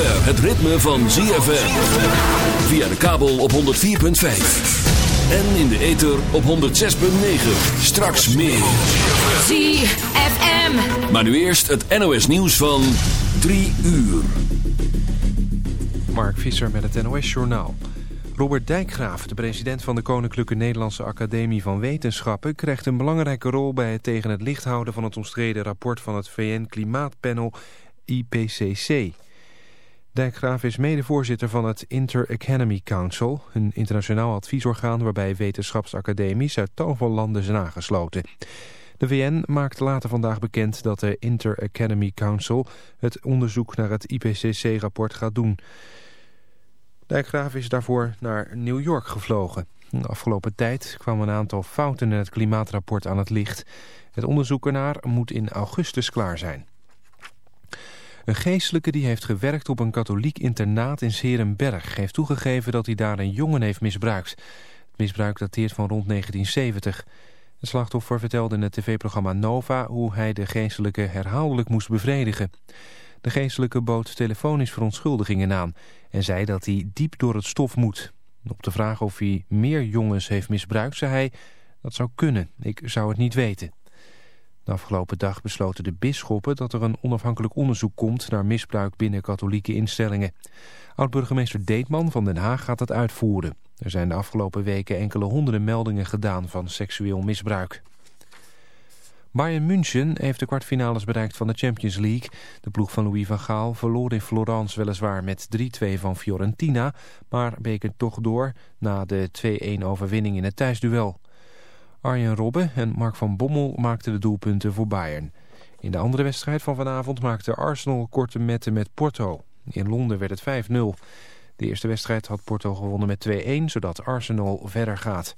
Het ritme van ZFM. Via de kabel op 104.5. En in de ether op 106.9. Straks meer. ZFM. Maar nu eerst het NOS nieuws van 3 uur. Mark Visser met het NOS Journaal. Robert Dijkgraaf, de president van de Koninklijke Nederlandse Academie van Wetenschappen... krijgt een belangrijke rol bij het tegen het licht houden van het omstreden rapport van het VN-klimaatpanel IPCC. Dijkgraaf is medevoorzitter van het Inter-Academy Council... een internationaal adviesorgaan waarbij wetenschapsacademies uit tal van landen zijn aangesloten. De VN maakt later vandaag bekend dat de Inter-Academy Council... het onderzoek naar het IPCC-rapport gaat doen... Dijkgraaf is daarvoor naar New York gevlogen. De afgelopen tijd kwamen een aantal fouten in het klimaatrapport aan het licht. Het onderzoek ernaar moet in augustus klaar zijn. Een geestelijke die heeft gewerkt op een katholiek internaat in Serenberg... heeft toegegeven dat hij daar een jongen heeft misbruikt. Het misbruik dateert van rond 1970. Het slachtoffer vertelde in het tv-programma Nova... hoe hij de geestelijke herhaaldelijk moest bevredigen. De geestelijke bood telefonisch verontschuldigingen aan... en zei dat hij diep door het stof moet. Op de vraag of hij meer jongens heeft misbruikt, zei hij... dat zou kunnen, ik zou het niet weten. De afgelopen dag besloten de bisschoppen dat er een onafhankelijk onderzoek komt... naar misbruik binnen katholieke instellingen. Oud-burgemeester Deetman van Den Haag gaat het uitvoeren. Er zijn de afgelopen weken enkele honderden meldingen gedaan van seksueel misbruik. Bayern München heeft de kwartfinales bereikt van de Champions League. De ploeg van Louis van Gaal verloor in Florence weliswaar met 3-2 van Fiorentina... maar bekend toch door na de 2-1 overwinning in het thuisduel. Arjen Robben en Mark van Bommel maakten de doelpunten voor Bayern. In de andere wedstrijd van vanavond maakte Arsenal korte metten met Porto. In Londen werd het 5-0. De eerste wedstrijd had Porto gewonnen met 2-1, zodat Arsenal verder gaat.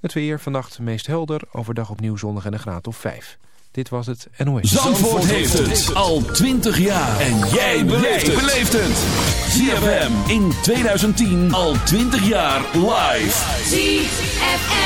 Het weer vannacht meest helder, overdag opnieuw zonnig en een graad of 5. Dit was het NOS. Zandvoort, heeft het al 20 jaar. En jij beleeft het. ZFM in 2010 al 20 jaar live. ZFM.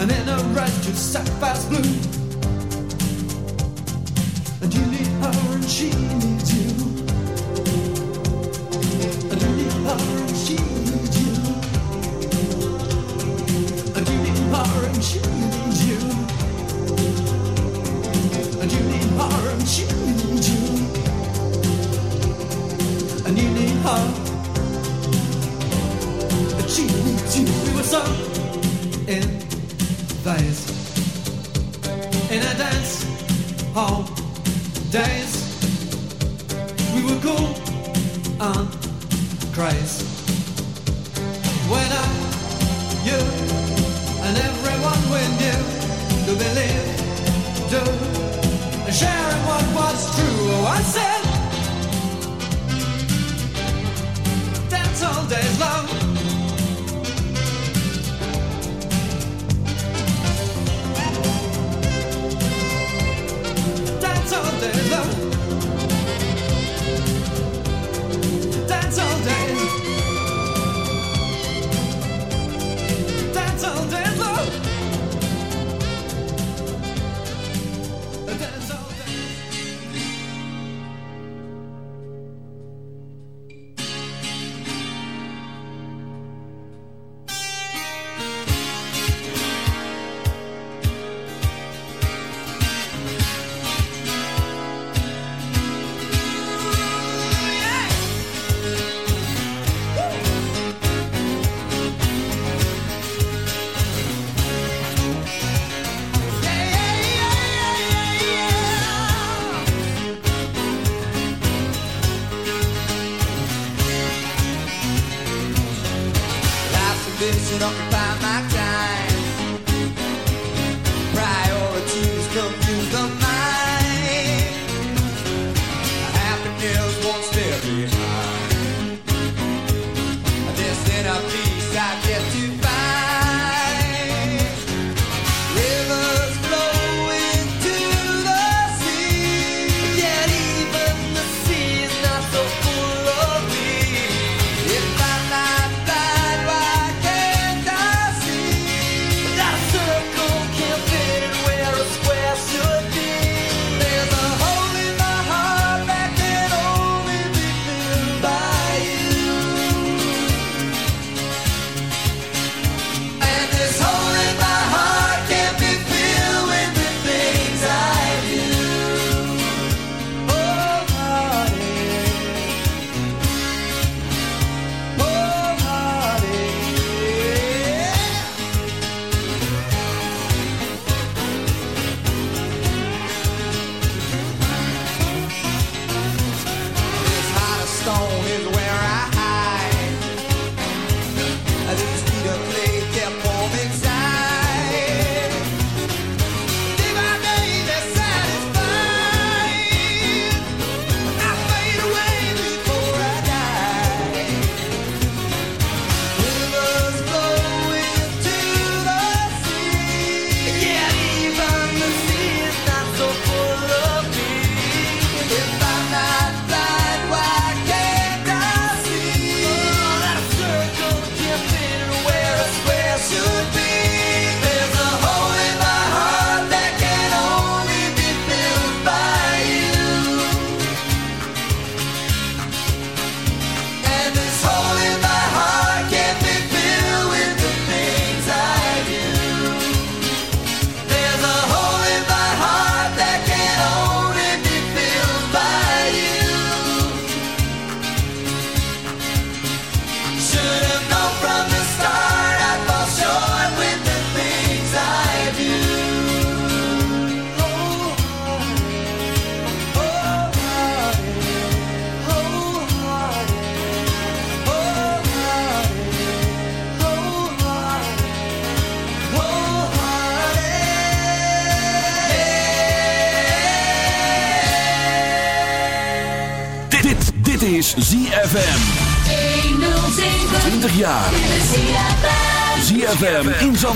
and in a red to sapphire blue.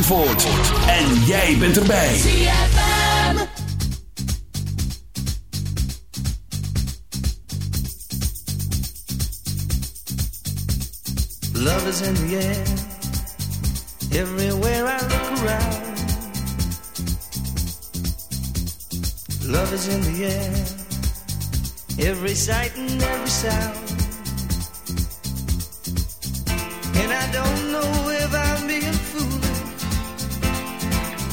Zandvoort. En jij bent erbij. ZFM. Love is in the air. Everywhere I look around. Love is in the air. Every sight and every sound. And I don't know if I'm being foolish.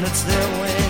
and it's their way.